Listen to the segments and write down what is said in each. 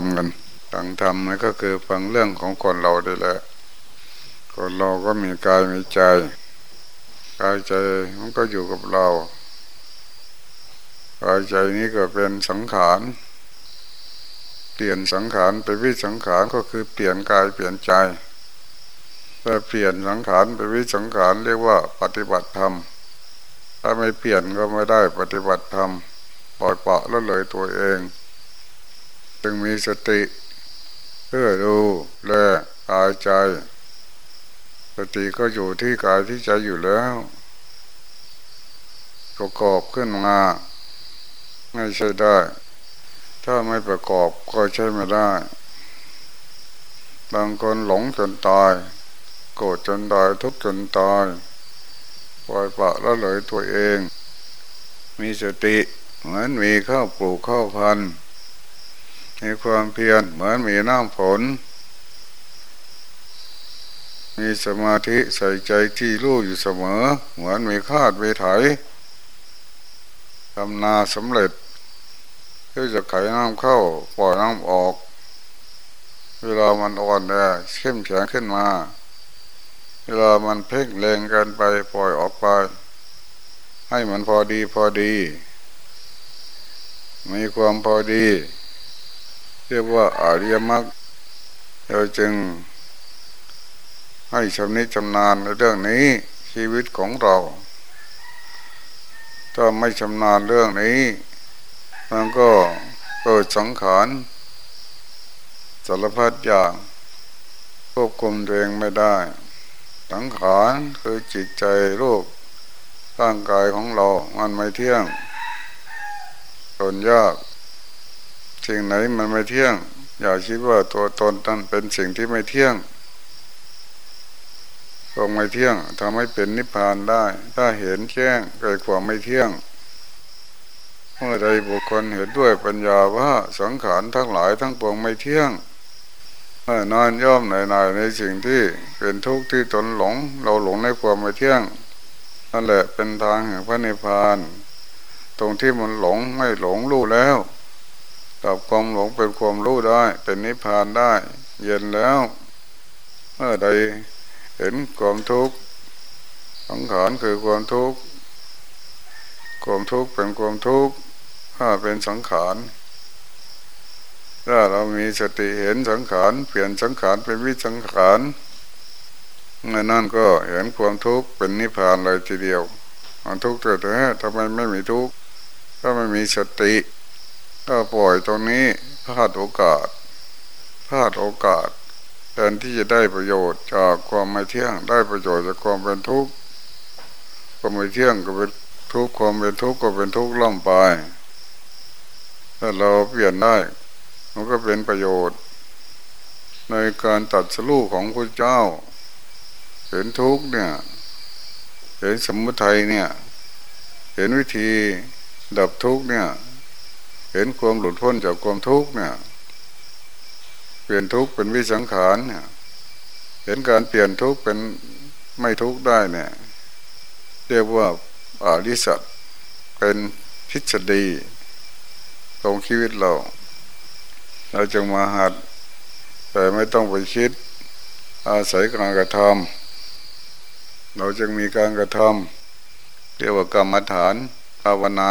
ดำกันฟังธรรมนี่ก็คือฟังเรื่องของคนเราด้แหละคนเราก็มีกายมีใจกายใจมันก็อยู่กับเรากายใจนี้ก็เป็นสังขารเปลี่ยนสังขารเป็นวิสังขารก็คือเปลี่ยนกายเปลี่ยนใจถ้าเปลี่ยนสังขารเป็นวิสังขารเรียกว่าปฏิบัติธรรมถ้าไม่เปลี่ยนก็ไม่ได้ปฏิบัติธรรมปล่อยปะแล้วเลยตัวเอง จึงมีสติ เพื่อดูแลกายใจ สติก็อยู่ที่กายที่ใจอยู่แล้วประกอบขึ้นมาไม่ใช่ได้ ถ้าไม่ประกอบก็ใช่ไม่ได้ บางคนหลงจนตาย โกรธจนตายทุกข์จนตายปล่อยปะแล้วเลยตัวเอง มีสติเหมือนมีข้าวปลูกข้าวพันธุ์ มีความเพียรเหมือนมีน้ำฝน มีสมาธิใส่ใจที่รู้อยู่เสมอ เหมือนมีคาดไปไถทำนาสำเร็จเพื่อจะไขน้ำเข้าปล่อยน้ำออก เวลามันอ่อนแอเข้มแข็งขึ้นมา เวลามันเพ่งแรงกันไปปล่อยออกไป ให้มันพอดีพอดี มีความพอดี เรียกว่าอาริยมรรคเราจึงให้ชำนิชำนาญในเรื่องนี้ชีวิตของเรา ถ้าไม่ชำนาญเรื่องนี้ มันก็เกิดสังขารสารพัดอย่างควบคุมตัวเองไม่ได้ สังขารคือจิตใจรูปร่างกายของเรา มันไม่เที่ยงทนยาก สิ่งไหนมันไม่เที่ยง อย่าคิดว่าตัวตนนั้นเป็นสิ่งที่ไม่เที่ยงคงไม่เที่ยงทำให้เป็นนิพพานได้ ถ้าเห็นแจ้งเกิดความไม่เที่ยงเมื่อใดบุคคลเห็นด้วยปัญญาว่าสังขารทั้งหลายทั้งปวงไม่เที่ยงเมื่อนอนย่อมหน่ายในสิ่งที่เป็นทุกข์ที่ตนหลง เราหลงในความไม่เที่ยงนั่นแหละเป็นทางแห่งพระนิพพาน ตรงที่มันหลงไม่หลงรู้แล้ว ดับความหลงเป็นความรู้ได้ เป็นนิพพานได้ เย็นแล้ว เมื่อใดเห็นความทุกข์สังขารคือความทุกข์ความทุกข์เป็นความทุกข์ถ้าเป็นสังขารถ้าเรามีสติเห็นสังขารเปลี่ยนสังขารเป็นวิสังขารเมื่อนั่นก็เห็นความทุกข์เป็นนิพพานเลยทีเดียวมันทุกข์แต่แต่ทำไมไม่มีทุกข์ถ้าไม่มีสติ ถ้าปล่อยตรงนี้พลาดโอกาสพลาดโอกาสแทนที่จะได้ประโยชน์จากความไม่เที่ยง ได้ประโยชน์จากความเป็นทุกข์ความไม่เที่ยงก็เป็นทุกข์ความเป็นทุกข์ก็เป็นทุกข์ล่ำไปถ้าเราเปลี่ยนได้มันก็เป็นประโยชน์ ในการตัดสู้ของพระเจ้า เห็นทุกข์เนี่ย เห็นสมุทัยเนี่ย เห็นวิธีดับทุกข์เนี่ย เห็นความหลุดพ้นจากความทุกข์เนี่ย เปลี่ยนทุกข์เป็นวิสังขารเนี่ยเห็นการเปลี่ยนทุกข์เป็นไม่ทุกข์ได้เนี่ย เรียกว่าอาริสัตเป็นพิจดีตรงชีวิตเรา เราจึงมาหัด แต่ไม่ต้องไปคิด อาศัยการกระทำเราจึงมีการกระทำเรียกว่ากรรมฐานภาวนา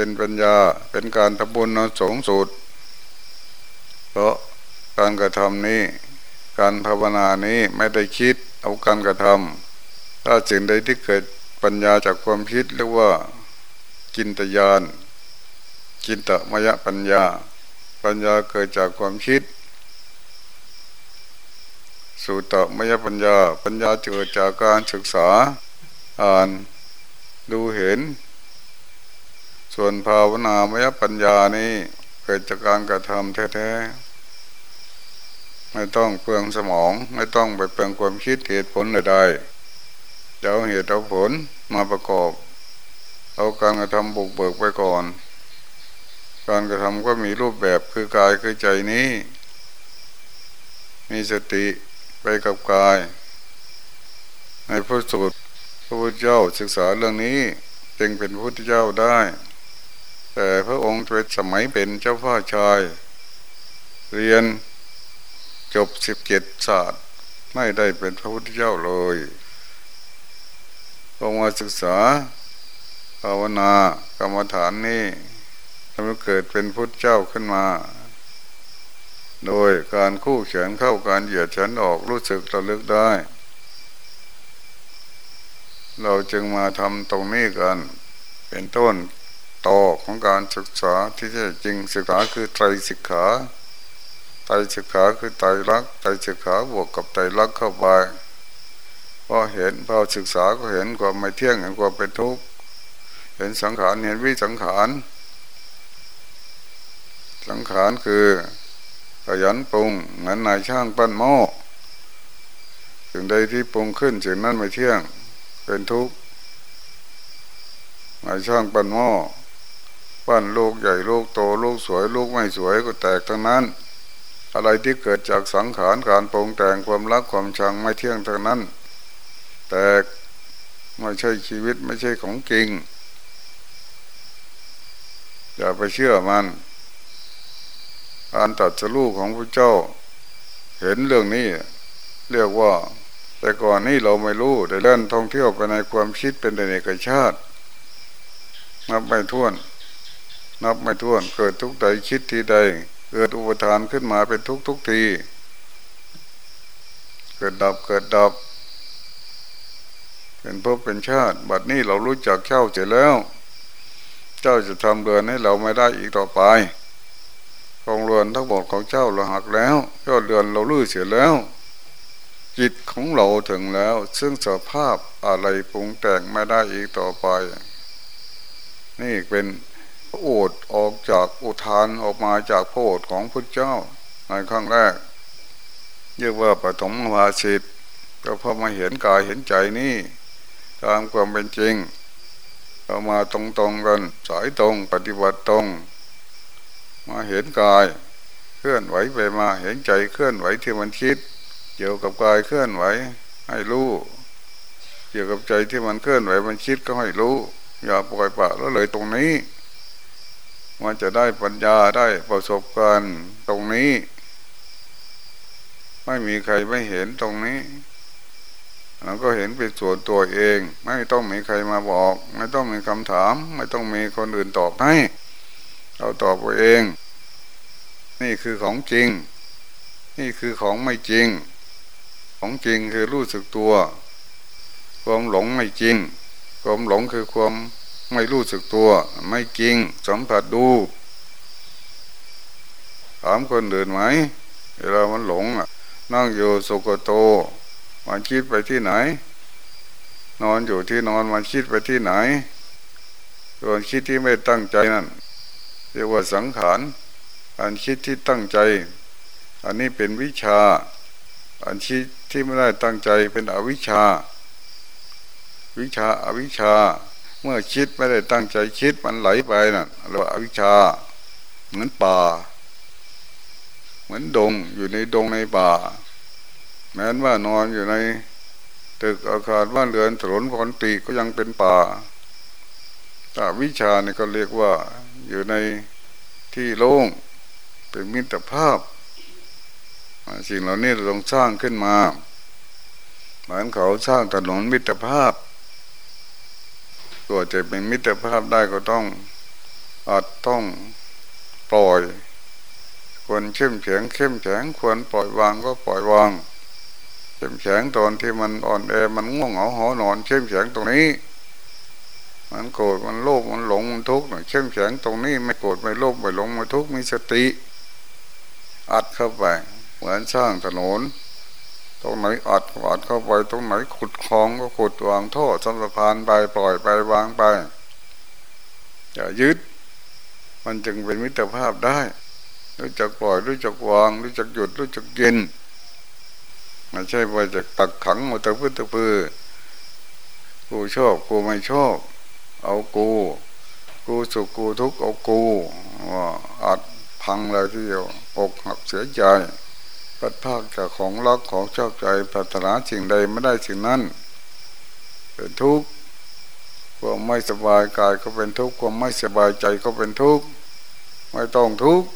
เป็นปัญญาเป็นการทำบุญนสูงสุดเพราะการกระทำนี้ การภาวนานี้ไม่ได้คิดเอาการกระทำถ้าสิ่งใดที่เกิดปัญญาจากความคิดเรียกว่าจินตยานจินตมยปัญญา ปัญญาเกิดจากความคิดสุตตมยปัญญา ปัญญาเกิดจากการศึกษา อ่านดูเห็น ส่วนภาวนามยปัญญานี้เกิดจากการกระทำแท้ๆ ไม่ต้องเปลืองสมอง ไม่ต้องไปเปลืองความคิดเหตุผลใดๆจะเอาเหตุเอาผลมาประกอบ เอาการกระทำบุกเบิกไปก่อน การกระทำก็มีรูปแบบคือกายคือใจนี้ มีสติไปกับกาย ในพระสูตรพระพุทธเจ้าศึกษาเรื่องนี้จึงเป็นพุทธเจ้าได้ แต่พระองค์เป็นสมัยเป็นเจ้าพ่อชาย เรียนจบสิบเจ็ดศาสตร์ไม่ได้เป็นพระพุทธเจ้าเลยลงมาศึกษาภาวนากรรมฐานนี่ทำให้เกิดเป็นพุทธเจ้าขึ้นมา โดยการคู่เขียนเข้าการเหยียดฉันออกรู้สึกระลึกได้ เราจึงมาทำตรงนี้กัน เป็นต้น ต่อของการศึกษาที่แท้จริงศึกษาคือไตรศึกษาไตรศึกษาคือไตรลักษ์ไตรศึกษาบวกกับไตรลักษ์เข้าไปพอเห็นพอศึกษาก็เห็นความไม่เที่ยงเห็นความเป็นทุกข์เห็นสังขารเห็นวิสังขารสังขารคือขยันปรุงเหมือนนายช่างปั้นหม้อสิ่งใดที่ปรุงขึ้นสิ่งนั้นไม่เที่ยงเป็นทุกข์นายช่างปั้นหม้อ ปั้นลูกใหญ่ลูกโตลูกสวย ลูกไม่สวยก็แตกทั้งนั้น อะไรที่เกิดจากสังขารการปรุงแต่งความรักความชังไม่เที่ยงทั้งนั้น แต่ไม่ใช่ชีวิตไม่ใช่ของจริง อย่าไปเชื่อมันการตัดสู้ของพระเจ้า เห็นเรื่องนี้ เรียกว่า แต่ก่อนนี้เราไม่รู้ได้เล่นท่องเที่ยวไปในความคิดเป็นในเอกชาตินับไม่ท้วน นับไม่ท้วนเกิดทุกใดคิดทีใด เกิดอุปทานขึ้นมาเป็นทุกทุกที เกิดดับเกิดดับ เป็นพบเป็นชาติ บัดนี้เรารู้จักเจ้าเสร็จแล้ว เจ้าจะทำเรือนให้เราไม่ได้อีกต่อไปกองเรือนทั้งหมดของเจ้าเราหักแล้วยอดเรือนเราลื้อเสียแล้ว จิตของเราถึงแล้ว ซึ่งสภาพอะไรปรุงแต่งไม่ได้อีกต่อไป นี่เป็น โอดออกจากอุทานออกมาจากพระโอษของพระเจ้าในครั้งแรก เรียกว่าปฐมวาสิตก็พอมาเห็นกายเห็นใจนี่ตามความเป็นจริงเรามาตรงๆกันสายตรงปฏิบัติตรง มาเห็นกาย เคลื่อนไหวไปมาเห็นใจเคลื่อนไหวที่มันคิด เกี่ยวกับกายเคลื่อนไหวให้รู้เกี่ยวกับใจที่มันเคลื่อนไหวมันคิดก็ให้รู้ อย่าปล่อยปะแล้วเลยตรงนี้ มันจะได้ปัญญาได้ประสบการณ์ตรงนี้ ไม่มีใครไม่เห็นตรงนี้เราก็เห็นเป็นส่วนตัวเอง ไม่ต้องมีใครมาบอก ไม่ต้องมีคำถาม ไม่ต้องมีคนอื่นตอบให้ เราตอบเอง นี่คือของจริง นี่คือของไม่จริง ของจริงคือรู้สึกตัว ความหลงไม่จริง ความหลงคือความ ไม่รู้สึกตัว ไม่จริงสัมผัสดูถามคนอื่นไหมเวลามันหลงอะ นั่งอยู่สุกโตมันคิดไปที่ไหน นอนอยู่ที่นอนมันคิดไปที่ไหนส่วนคิดที่ไม่ตั้งใจนั่นเรียกว่าสังขารอันคิดที่ตั้งใจ อันนี้เป็นวิชา อันคิดที่ไม่ได้ตั้งใจเป็นอวิชาวิชาอาวิชา เมื่อคิดไม่ได้ตั้งใจคิดมันไหลไปนั่นเรียกว่าอวิชา เหมือนป่า เหมือนดงอยู่ในดงในป่า แม้นว่านอนอยู่ในตึกอาคารบ้านเรือนถนนคอนตีก็ยังเป็นป่าแต่วิชานี่ก็เรียกว่าอยู่ในที่โล่งเป็นมิตรภาพสิ่งเหล่านี้เราต้องสร้างขึ้นมา เหมือนเขาสร้างถนนมิตรภาพ ตัวจะเป็นมิตรภาพได้ก็ต้องอาจต้องปล่อย ควรเข้มแข็งเข้มแข็งควรปล่อยวางก็ปล่อยวาง เข้มแข็งตอนที่มันอ่อนแอมันง่วงเหงาหอนอน เข้มแข็งตรงนี้ มันโกรธมันโลภมันหลงมันทุกข์หน่อยเข้มแข็งตรงนี้ ไม่โกรธไม่โลภไม่หลงไม่ทุกข์มีสติ อัดเข้าไปเหมือนสร้างถนน ตรงไหนอัดอัดเข้าไปตรงไหนขุดคลองก็ขุดวางท่อสัมพานไปปล่อยไปวางไปอย่ายึด มันจึงเป็นมิตรภาพได้รู้จักปล่อยรู้จักวางรู้จักหยุดรู้จักเย็นไม่ใช่ว่าจะตักขังมาตะพื้นตะพือกูชอบกูไม่ชอบเอากู กูสุขกูทุกข์เอากูว่าอัดพังเลยทีเดียวอกหักเสียใจ พัดภาคจากของรักของชอบใจปรารถนาสิ่งใดไม่ได้สิ่งนั้นเป็นทุกข์ความไม่สบายกายก็เป็นทุกข์ความไม่สบายใจก็เป็นทุกข์ไม่ต้องทุกข์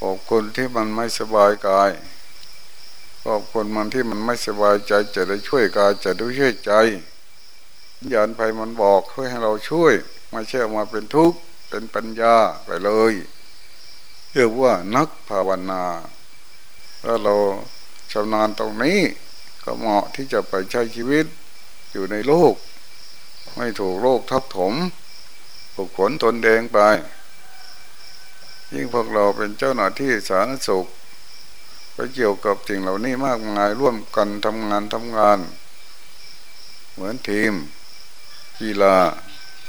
ขอบคุณที่มันไม่สบายกายขอบคุณมันที่มันไม่สบายใจจะได้ช่วยกายจะได้ช่วยใจยานภัยมันบอกเพื่อให้เราช่วยไม่ใช่มาเป็นทุกข์เป็นปัญญาไปเลยเรียกว่านักภาวนา ถ้าเราชำนาญตรงนี้ ก็เหมาะที่จะไปใช้ชีวิตอยู่ในโลก ไม่ถูกโลกทับถมผูกขนตนเองไป ยิ่งพวกเราเป็นเจ้าหน้าที่สาธารณสุขไปเกี่ยวกับสิ่งเหล่านี้มากมายร่วมกันทำงานทำงาน เหมือนทีมกีฬา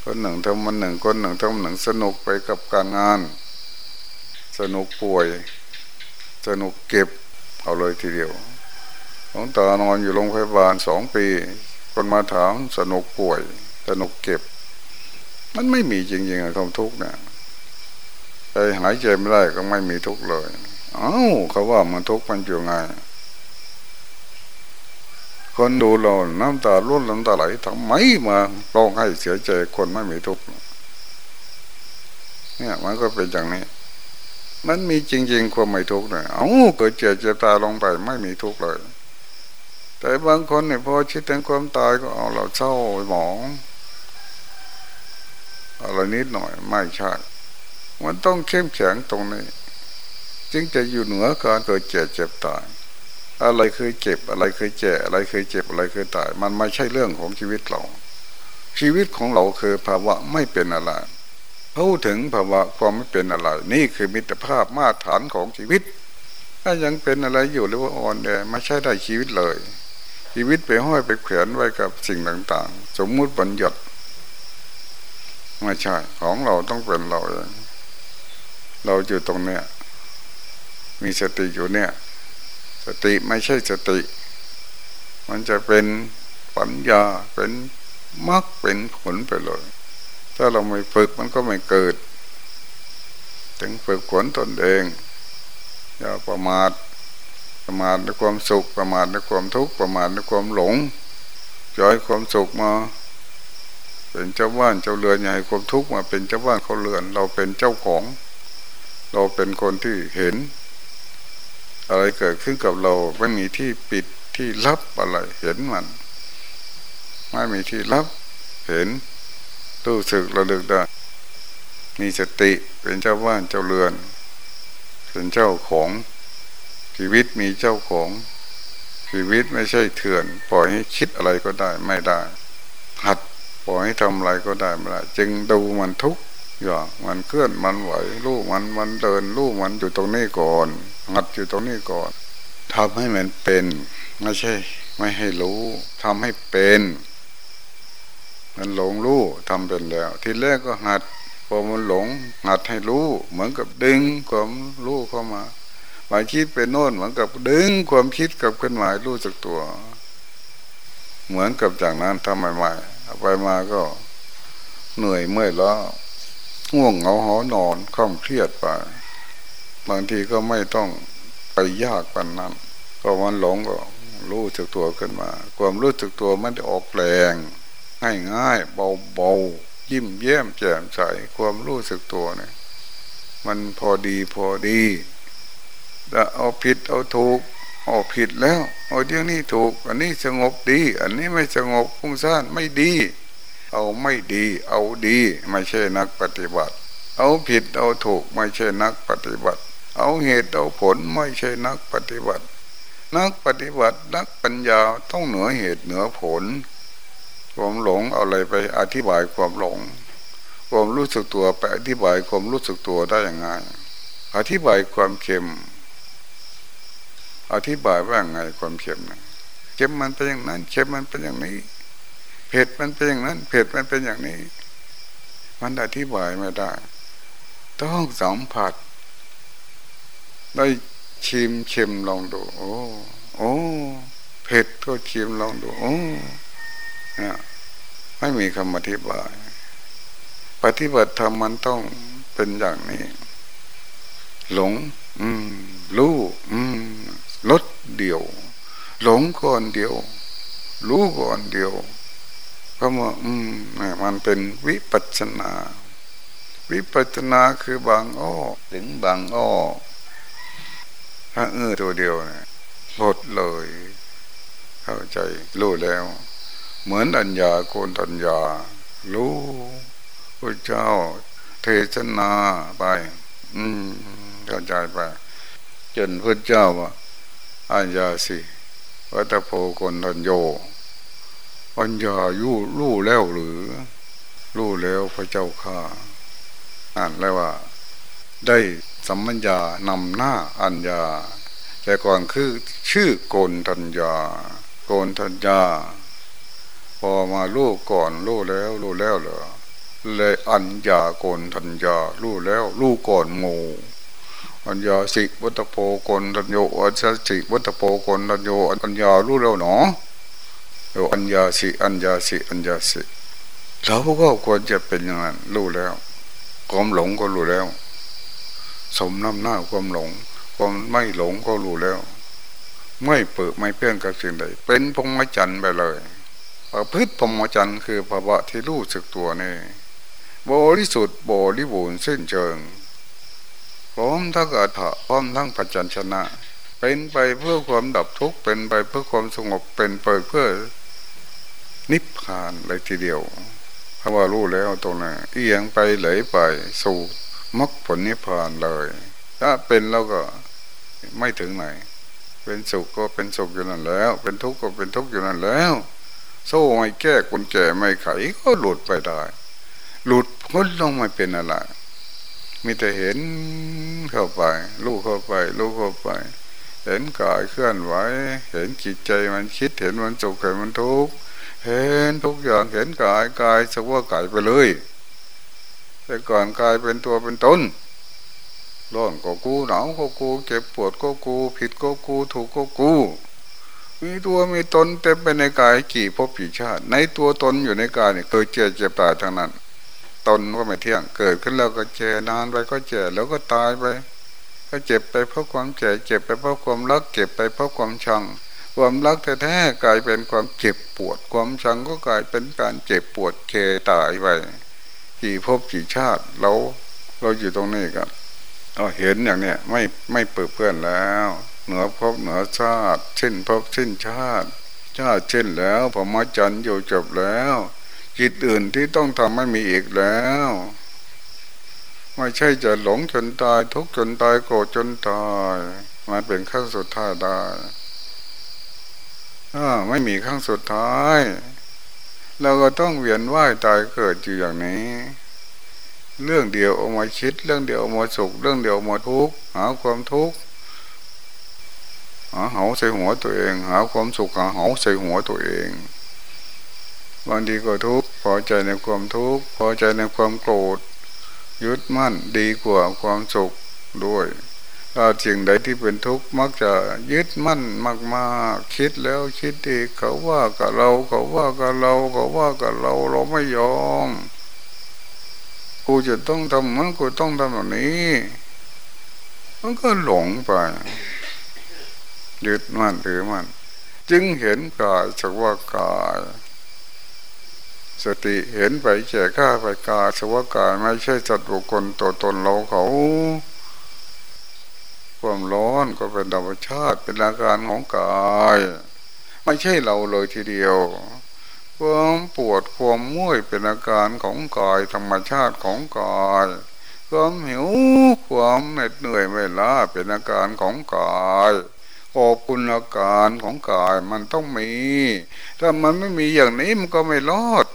คนหนึ่งทำมันหนึ่งคนหนึ่งทำหนึ่งสนุกไปกับการงาน สนุกป่วย สนุกเก็บเอาเลยทีเดียวของตานอนอยู่โรงพยาบาลสองปี คนมาถามสนุกป่วย สนุกเก็บ มันไม่มีจริงๆความทุกข์เนี่ยไปหายใจไม่ได้ก็ไม่มีทุกข์เลย เอ้าเขาว่ามันทุกข์มันอยู่ไงคนดูเราน้ำตาล้นน้ำตาไหลทำไมมาร้องให้เสียใจคนไม่มีทุกข์เนี่ยมันก็เป็นอย่างนี้ มันมีจริง ๆ ความไม่ทุกข์เนี่ยเอาเกิดเจ็บเจ็บตาลงไปไม่มีทุกข์เลย แต่บางคนเนี่ยพอคิดถึงความตายก็เอาเราเศร้าหมองอะไรนิดหน่อยไม่ใช่มันต้องเข้มแข็งตรงนี้ จึงจะอยู่เหนือการเกิดเจ็บเจ็บตาย อะไรเคยเจ็บอะไรเคยเจ็บอะไรเคยเจ็บอะไรเคยตาย มันไม่ใช่เรื่องของชีวิตเรา ชีวิตของเราคือภาวะไม่เป็นอะไร เข้าถึงภาวะความไม่เป็นอะไร นี่คือมิตรภาพมาตรฐานของชีวิต ถ้ายังเป็นอะไรอยู่หรือว่าอ่อนแอไม่ใช่ได้ชีวิตเลย ชีวิตไปห้อยไปแขวนไว้กับสิ่งต่างๆ สมมุติบัญญัติไม่ใช่ของเราต้องเป็นเราเองเราอยู่ตรงเนี้ยมีสติอยู่เนี่ย สติไม่ใช่สติ มันจะเป็นปัญญาเป็นมรรคเป็นผลไปเลย ถ้าเราไม่ฝึกมันก็ไม่เกิด ถึงฝึกขวนตนเอง อย่าประมาทประมาทในความสุขประมาทในความทุกข์ประมาทในความหลงย้อยความสุขมาเป็นเจ้าบ้านเจ้าเรือนใหญ่ความทุกข์มาเป็นเจ้าบ้านเขาเรือน เราเป็นเจ้าของ เราเป็นคนที่เห็น อะไรเกิดขึ้นกับเราไม่มีที่ปิดที่ลับอะไรเห็นมัน ไม่มีที่ลับเห็น รู้สึกระลึกได้ มีสติเป็นเจ้าบ้านเจ้าเรือน เป็นเจ้าของ ชีวิตมีเจ้าของ ชีวิตไม่ใช่เถื่อน ปล่อยให้คิดอะไรก็ได้ไม่ได้หัดปล่อยให้ทำอะไรก็ได้ไม่ได้จึงดูมันทุกอย่างมันเคลื่อนมันไหวรู้มันมันเดินรู้มันอยู่ตรงนี้ก่อนหัดอยู่ตรงนี้ก่อนทำให้มันเป็น ไม่ใช่ ไม่ให้รู้ทำให้เป็น มันหลงรู้ทำเป็นแล้ว ทีแรกก็หัดพอมันหลง หัดให้รู้ เหมือนกับดึงความรู้เข้ามาหมายคิดเป็นโน่นเหมือนกับดึงความคิดกับขึ้นหมายรู้จักตัว เหมือนกับจากนั้นทำใหม่ๆไปมาก็เหนื่อยเมื่อยแล้วง่วงเหงาหอนอนข้องเครียดไปบางทีก็ไม่ต้องไปยากปันนั้นพอมันหลงก็รู้จักตัวขึ้นมา ความรู้จักตัวมันจะออกแรง ง่ายง่ายเบาเบายิ้มแย้มแจ่มใสความรู้สึกตัวเนี่ยมันพอดีพอดีแต่เอาผิดเอาถูกเอาผิดแล้วเอาเรื่องนี้ถูก อันนี้สงบดี อันนี้ไม่สงบพุ่งซ่านไม่ดี เอาไม่ดี เอาดี ไม่ใช่นักปฏิบัติ เอาผิดเอาถูกไม่ใช่นักปฏิบัติ เอาเหตุเอาผลไม่ใช่นักปฏิบัติ นักปฏิบัตินักปัญญาต้องเหนือเหตุเหนือผล ความหลงเอาอะไรไปอธิบายความหลง ความรู้สึกตัวไปอธิบายความรู้สึกตัวได้อย่างไงอธิบายความเค็ม อธิบายว่าไงความเค็มนะเค็มมันเป็นอย่างนั้นเค็มมันเป็นอย่างนี้เผ็ดมันเป็นอย่างนั้นเผ็ดมันเป็นอย่างนี้ มันอธิบายไม่ได้ ต้องสัมผัสได้ชิมเค็มลองดู โอ้ โอ้เผ็ดก็ชิมลองดู โอ้ ไม่มีคำอธิบาย ปฏิบัติธรรมมันต้องเป็นอย่างนี้ หลง อืมรู้อืมลดเดียว หลงก่อนเดียว รู้ก่อนเดียวก็มาอืมมันเป็นวิปัสนา วิปัสนาคือบางอ้อถึงบางอ้อถ้าเออตัวเดียวเนี่ยหมดเลย เข้าใจรู้แล้ว เหมือนอัญญาโกนทัญญา รู้พระเจ้า เทศนาไป อืมเข้าใจไป จนพระเจ้าว่าอัญญาสิวัตโพกนทัญโยอัญญายู่รู้แล้วหรือรู้แล้วพระเจ้าข้าอ่านแล้วว่า ได้สัมมัญญานำหน้าอัญญาแต่ก่อนคือชื่อโกนทัญญา โกนทัญญา พอมาลูกก่อนลูกแล้วลูกแล้วเหรอเลยอัญญาโกนทัญญาลูกแล้วลูกก่อนงูอัญญาสิวัตโพโกนทัญโยอัญญาสิวัตโพโกนทัญโยอัญญาลูกแล้วเนาะโยอัญญาสิอัญญาสิอัญญาสิเราก็ควรจะเป็นอย่างนั้นรู้แล้วความหลงก็รู้แล้ว สมน้ำหน้าความหลง ความไม่หลงก็รู้แล้ว ไม่เปิดไม่เพื่อนกับสิ่งใดเป็นพงมจันไปเลย ประพฤติพงมจันคือภาวะที่รู้สึกตัวนี่บริสุทธิ์บริบูรณ์สิ้นเชิงพร้อมทั้งอัฏฐะพร้อมทั้งปัจจันชนะ เป็นไปเพื่อความดับทุกข์เป็นไปเพื่อความสงบเป็นไปเพื่อนิพพานเลยทีเดียว เพราะว่ารู้แล้วตรงนั้นเอียงไปไหลไปสู่มรรคผลนิพพานเลย ถ้าเป็นแล้วก็ไม่ถึงไหน เป็นสุขก็เป็นสุขอยู่นั่นแล้ว เป็นทุกข์ก็เป็นทุกข์อยู่นั่นแล้ว โซ่ไม่แก้กุญแจไม่ไขก็หลุดไปได้ หลุดพ้นลงไม่เป็นอะไรมีแต่เห็นเข้าไปรู้เข้าไปรู้เข้าไป เห็นกายเคลื่อนไหวเห็นจิตใจมันคิดเห็นมันสุขเห็นมันทุกข์เห็นทุกอย่างเห็นกายกายสักว่ากายไปเลย แต่ก่อนกายเป็นตัวเป็นตนร้อนก็กูหนาวก็กูเจ็บปวดก็กู ผิดก็กูถูกก็กู มีตัวมีตนเต็มไปในกายกี่ภพกี่ชาติ ในตัวตนอยู่ในกายเนี่ยเคยเจ็บเจ็บตายทั้งนั้น ตนก็ไม่เที่ยงเกิดขึ้นแล้วก็เจ็บนานไปก็เจ็บแล้วก็ตายไป ก็เจ็บไปเพราะความเจ็บเจ็บไปเพราะความรักเจ็บไปเพราะความชัง ความรักแท้ๆกลายเป็นความเจ็บปวด ความชังก็กลายเป็นการเจ็บปวดเคตายไปกี่ภพกี่ชาติเราเราอยู่ตรงนี้กันเราเห็นอย่างเนี้ยไม่ไม่เปิดเพื่อนแล้ว เหนือภพเหนือชาติสิ้นภพสิ้นชาติชาติเช่นแล้วพอมาจันอยู่จบแล้วจิตอื่นที่ต้องทำไม่มีอีกแล้ว ไม่ใช่จะหลงจนตายทุกจนตายโกรธจนตายมาเป็นขั้นสุดท้ายได้ไม่มีครั้งสุดท้ายเราก็ต้องเวียนว่ายตายเกิดอยู่อย่างนี้ เรื่องเดียวออกมาคิด เรื่องเดียวออกมาสุข เรื่องเดียวออกมาทุกข์หาความทุกข์ หาเหาใส่หัวตัวเอง หาความสุขหาเหาใส่หัวตัวเอง บางทีก็ทุกข์พอใจในความทุกข์พอใจในความโกรธ ยึดมั่นดีกว่าความสุขด้วยถ้าสิ่งใดที่เป็นทุกข์มักจะยึดมั่นมากๆคิดแล้วคิดอีกเขาว่ากับเราเขาว่ากับเราเขาว่ากับเราเราไม่ยอมกูจะต้องทำมันกูต้องทำแบบนี้ มันก็หลงไป ยึดมั่นถือมั่นจึงเห็นกายสักว่ากาย สติเห็นไปแก่ข้าไปกายสักว่ากายไม่ใช่จัดบุคคลตัวตนเราเขาความร้อนก็เป็นธรรมชาติเป็นอาการของกาย ไม่ใช่เราเลยทีเดียวความปวดความมุ่ยเป็นอาการของกายธรรมชาติของกายความหิวความเหน็ดเหนื่อยเวลาเป็นอาการของกาย ขอบคุณอาการของกายมันต้องมี ถ้ามันไม่มีอย่างนี้มันก็ไม่รอด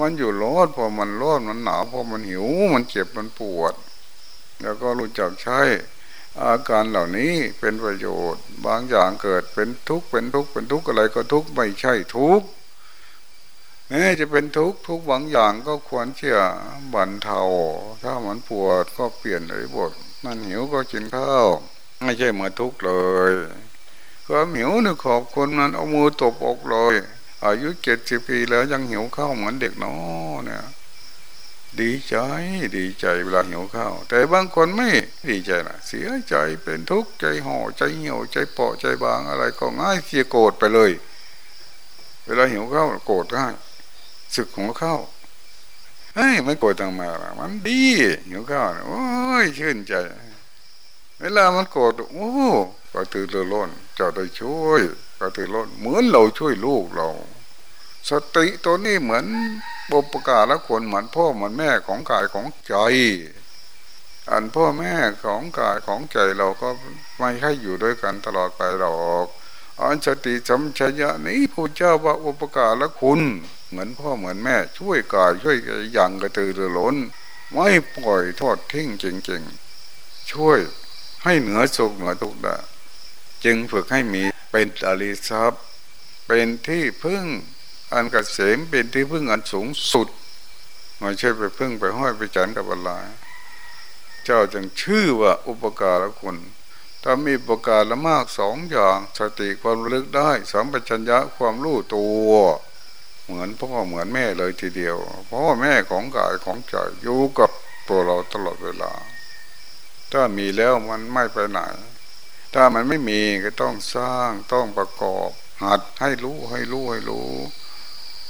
มันอยู่รอดพอมันรอดมันหนาวพอมันหิว มันเจ็บมันปวด แล้วก็รู้จักใช้อาการเหล่านี้เป็นประโยชน์ บางอย่างเกิดเป็นทุกข์เป็นทุกข์เป็นทุกข์อะไรก็ทุกข์ไม่ใช่ทุกข์แม้จะเป็นทุกข์ทุกบางอย่างก็ควรเชื่อบรรเทา ถ้ามันปวดก็เปลี่ยนเลยบทมันหิวก็กินข้าว ไม่ใช่มาทุกข์เลยความหิวนึกขอบคนมันเอามือตบอกเลย อายุเจ็ดสิบปีแล้วยังหิวข้าวเหมือนเด็กน้อเนี่ย ดีใจดีใจเวลาหิวข้าว แต่บางคนไม่ดีใจนะเสียใจเป็นทุกข์ใจห่อใจเหี่ยวใจเปาะใจบางอะไรก็ง่ายเสียโกรธไปเลย เวลาหิวข้าวโกรธง่ายสึกหัวข้าวเฮ้ยไม่โกรธทางมามันดีหิวข้าวโอ้ยชื่นใจ เวลามันโกรธโอ้ก็ตื่นเรือร้นจะได้ช่วย ก็ตื่นร้นเหมือนเราช่วยลูกเรา สติตัวนี้เหมือนบุปการะคนเหมือนพ่อเหมือนแม่ของกายของใจ อันพ่อแม่ของกายของใจเราก็ไม่ให้อยู่ด้วยกันตลอดไปหรอกอันสติสัมชัญญะนี้พระเจ้าว่าอุปการะคุณ เหมือนพ่อเหมือนแม่ ช่วยกายช่วยอย่างกระตือรือร้น ไม่ปล่อยทอดทิ้งจริงๆ ช่วย ให้เหนือสุขเหนือทุกข์ได้จึงฝึกให้มีเป็นอริทรัพย์ เป็นที่พึ่งอันกเกษมเป็นที่พึ่งอันสูงสุดไม่ใช่ไปพึ่งไปห้อยไปจันกับอะไรเจ้าจึงชื่อว่าอุปการะคุณถ้ามีอุปการละมากสองอย่างสติความลึกได้สัมปชัญญะความรู้ตัว เหมือนพ่อเหมือนแม่เลยทีเดียวพ่อแม่ของกายของใจอยู่กับตัวเราตลอดเวลา ถ้ามีแล้วมันไม่ไปไหน ถ้ามันไม่มีก็ต้องสร้างต้องประกอบ หัดให้รู้ให้รู้ให้รู้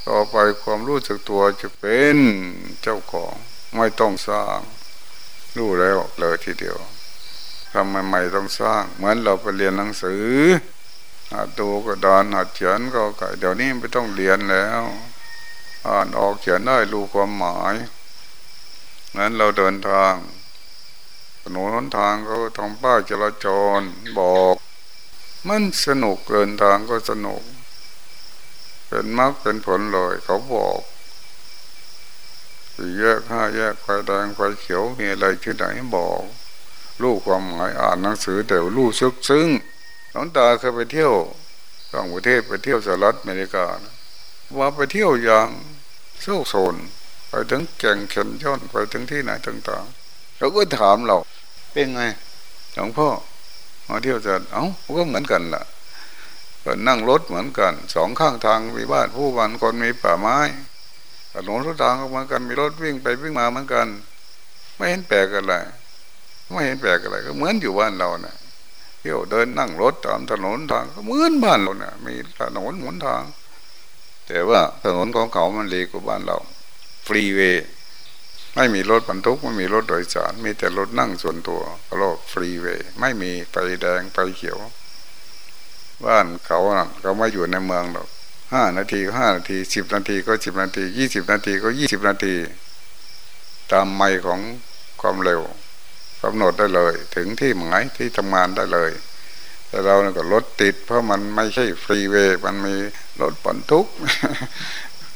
ต่อไปความรู้สึกตัวจะเป็นเจ้าของไม่ต้องสร้าง รู้แล้วเลยทีเดียวทำใหม่ๆต้องสร้าง เหมือนเราไปเรียนหนังสือหัดดูก็ดานหัดเขียนก็ไก่เดี๋ยวนี้ไม่ต้องเรียนแล้ว อ่านออกเขียนได้รู้ความหมายงั้นเราเดินทาง ถนนทางก็ทำป้ายจราจรบอก มันสนุกเดินทางก็สนุก เป็นมรรคเป็นผลเลยเขาบอกสี่แยกห้าแยกไฟแดงไฟเขียวมีอะไรที่ไหนบอกรู้ความหมายอ่านหนังสือแต่รู้ซึกซึ้งน้องตาเคยไปเที่ยวต่างประเทศไปเที่ยวสหรัฐอเมริกาว่าไปเที่ยวอย่างโซกโซนไปถึงแก่งเข็นย้อนไปถึงที่ไหนต่างๆเราก็ถามเรา เป็นไงหลวงพ่อมาเที่ยวจะเอ้าก็เหมือนกันล่ะก็นั่งรถเหมือนกัน สองข้างทางมีบ้านผู้วันคนมีป่าไม้ถนนทุกทางก็เหมือนกันมีรถวิ่งไปวิ่งมาเหมือนกัน ไม่เห็นแปลกอะไรไม่เห็นแปลกอะไรก็เหมือนอยู่บ้านเราเนะ่ยเที่ยวเดินนั่งรถตามถนนทางก็เหมือนบ้านเราเนะ่ยมีถนนหนทาง แต่ว่าถนนของเขามันเล็กกว่าบ้านเรา ฟรีเวย์ ไม่มีรถบรรทุกไม่มีรถโดยสาร มีแต่รถนั่งส่วนตัวก็เรียกฟรีเวย์ไม่มีไฟแดงไฟเขียว บ้านเขาเขาไม่อยู่ในเมืองหรอกห้านาทีก็ห้านาทีสิบนาทีก็สิบนาทียี่สิบนาทีก็ยี่สิบนาที ตามไม่ของความเร็วกำหนดได้เลย ถึงที่หมายที่ทำงานได้เลย แต่เราเนี่ยก็รถติด เพราะมันไม่ใช่ฟรีเวย์มันมีรถบรรทุก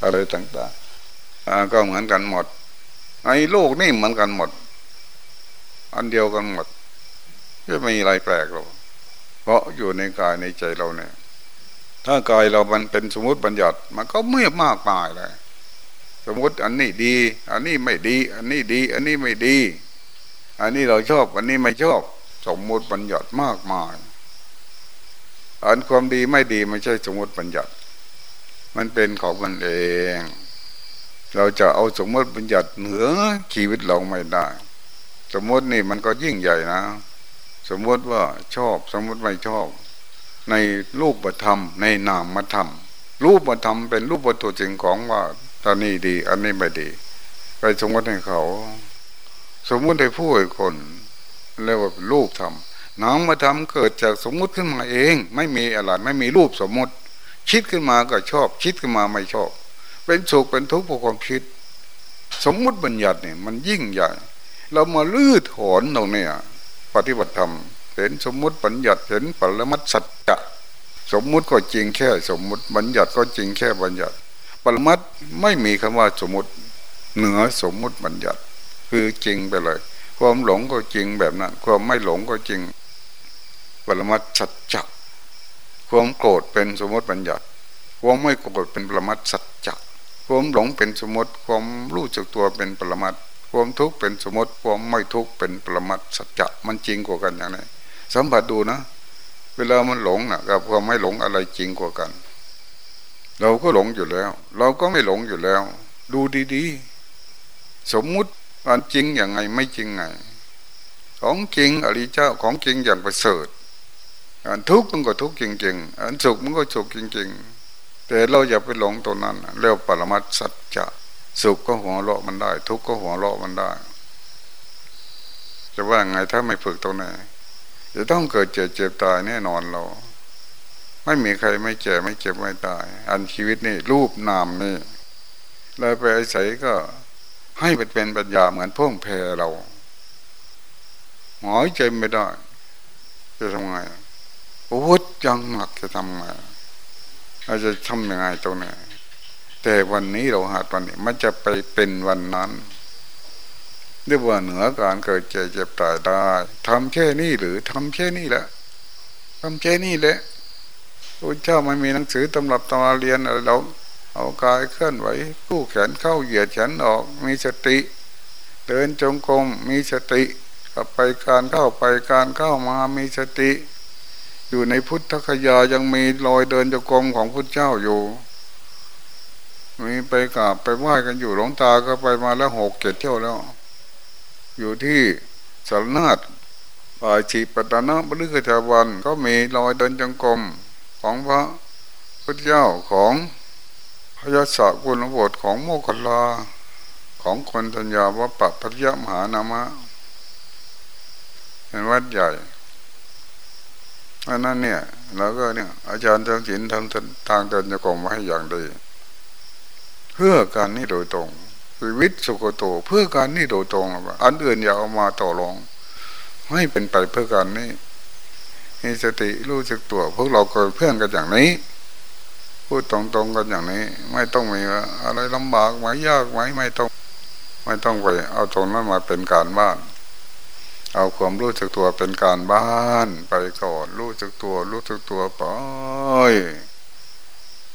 อะไรต่างๆก็เหมือนกันหมด ในโลกนี่เหมือนกันหมด อันเดียวกันหมดไม่มีอะไรแปลกหรอกเพราะอยู่ในกายในใจเราเนี่ย ถ้ากายเรามันเป็นสมมติบัญญัติ มันก็ไม่มากมายเลยสมมติอันนี้ดี อันนี้ไม่ดี อันนี้ดี อันนี้ไม่ดี อันนี้เราชอบ อันนี้ไม่ชอบ สมมติบัญญัติมากมาย อันความดีไม่ดีไม่ใช่สมมติบัญญัติ มันเป็นของมันเอง เราจะเอาสมมติบัญญัติเหนือชีวิตเราไม่ได้ สมมตินี่มันก็ยิ่งใหญ่นะ สมมติว่าชอบสมมติไม่ชอบ ในรูปธรรม ในนามธรรม รูปธรรมเป็นรูปวัตถุจริงของว่าตอนนี้ดี อันนี้ไม่ดี ไปสมมติให้เขา สมมติให้ผู้คนเรียกว่ารูปทำน้องมาทำเกิดจากสมมุติขึ้นมาเอง ไม่มีอะไรไม่มีรูปสมมุติ คิดขึ้นมาก็ชอบ คิดขึ้นมาไม่ชอบ เป็นสุขเป็นทุกข์เพราะความคิด สมมุติบัญญัติเนี่ยมันยิ่งใหญ่ เรามาลื้อถอนตรงนี้ปฏิบัติธรรมเห็นสมมุติบัญญัติเห็นปรมัตสัจจะสมมุติก็จริงแค่ สมมุติบัญญัติก็จริงแค่บัญญัติ ปรมัตไม่มีคำว่าสมมุติเหนือสมมุติบัญญัติ คือจริงไปเลย ความหลงก็จริงแบบนั้น ความไม่หลงก็จริง ปรมัตสัจจะความโกรธเป็นสมมติบัญญัติความไม่โกรธเป็นปรมัตสัจจะ ความหลงเป็นสมมติความรู้จักตัวเป็นปรมัตความทุกข์เป็นสมมติความไม่ทุกข์เป็นปรมัตสัจจะมันจริงกว่ากันอย่างไรสัมผัสดูนะ เวลามันหลงนะกับความไม่หลงอะไรจริงกว่ากัน เราก็หลงอยู่แล้ว เราก็ไม่หลงอยู่แล้ว ดูดีๆ สมมุติอันจริงอย่างไงไม่จริงไง ของจริงอริเจ้าของจริงอย่างประเสริฐอันทุกข์มันก็ทุกข์จริงๆอันสุขมันก็สุขจริงๆ แต่เราอย่าไปหลงตรงนั้นเรียกปรมัตสัจจะสุขก็หัวเราะมันได้ ทุกข์ก็หัวเราะมันได้ จะว่าไงถ้าไม่ฝึกตรงไหนจะต้องเกิดเจ็บเจ็บตายแน่นอนเรา ไม่มีใครไม่เจ็บไม่เจ็บไม่ตาย อันชีวิตนี่รูปนามนี่เลยไปอาศัยก็ให้เป็นเป็นปัญญาเหมือนพ่วงแพรเราหายใจไม่ได้ จะทำไงวุดยังหนักจะทำไง เราจะทำยังไงตรงนี้แต่วันนี้เราหาตอนนี้ มันจะไปเป็นวันนั้นเรียกว่าเหนือการเกิดเจ็บเจ็บตายได้ทำแค่นี้หรือทำแค่นี้แหละทำแค่นี้แหละพระเจ้าไม่มีหนังสือตำรับตำราเรียนอะไรเราเอากายเคลื่อนไหวกู้แขนเข้าเหยียดแขนออก มีสติ เดินจงกรมมีสติกลับไปการเข้าไปการเข้ามามีสติ อยู่ในพุทธคยายังมีรอยเดินจงกรมของพุทธเจ้าอยู่ มีไปกราบไปไหว้กันอยู่หลวงตาก็ไปมาแล้วหกเจ็ดเที่ยวแล้ว อยู่ที่สารนาฏปาชีปตนะบริกจาวันก็มีรอยเดินจงกรมของพระพุทธเจ้าของพระยศกุลบทของโมคคลาของคนทัญญาวปะพัทยมหานามะเป็นวัดใหญ่ อันนั้นเนี่ยแล้วก็เนี่ย อาจารย์จงศิลทำทางเดินโยกมาให้อย่างดี เพื่อการนี้โดยตรงชีวิตสุขโตเพื่อการนี้โดยตรงอันอื่นอย่าเอามาต่อรองให้เป็นไปเพื่อการนี้มีสติรู้สึกตัว พวกเราเคยเพื่อนกันอย่างนี้ พูดตรงๆกันอย่างนี้ ไม่ต้องมีอะไรลำบากไหมยากไหมไม่ต้อง ไม่ต้องไปเอาตรงนั้นมาเป็นการบ้าน เอาความรู้สึกตัวเป็นการบ้านไปก่อนรู้สึกตัว รู้สึกตัวไป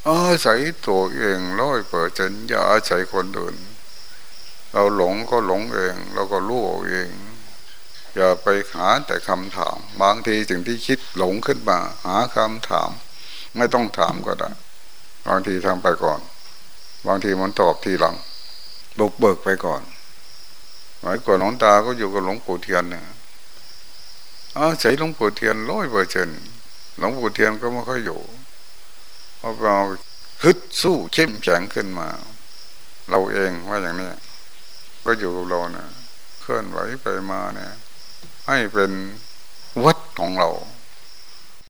อาศัยตัวเองร้อยเปิดจนอย่าอาศัยคนอื่น เราหลงก็หลงเอง เราก็รู้เอง อย่าไปหาแต่คำถาม บางทีสิ่งที่คิดหลงขึ้นมา หาคำถาม ไม่ต้องถามก็ได้ บางทีทำไปก่อน บางทีมันตอบทีหลังบุกเบิกไปก่อน มายก่อนหลวงตาก็อยู่กับหลวงปู่เทียนเนี่ยอาศัยหลวงปู่เทียนร้อยเปอร์เซ็นหลวงปู่เทียนก็ไม่ค่อยอยู่เพราะเราฮึดสู้เข้มแข็งขึ้นมา เราเองว่าอย่างนี้ก็อยู่กับเราเนะเคลื่อนไหวไปมาเนี่ย ให้เป็นวัดของเรา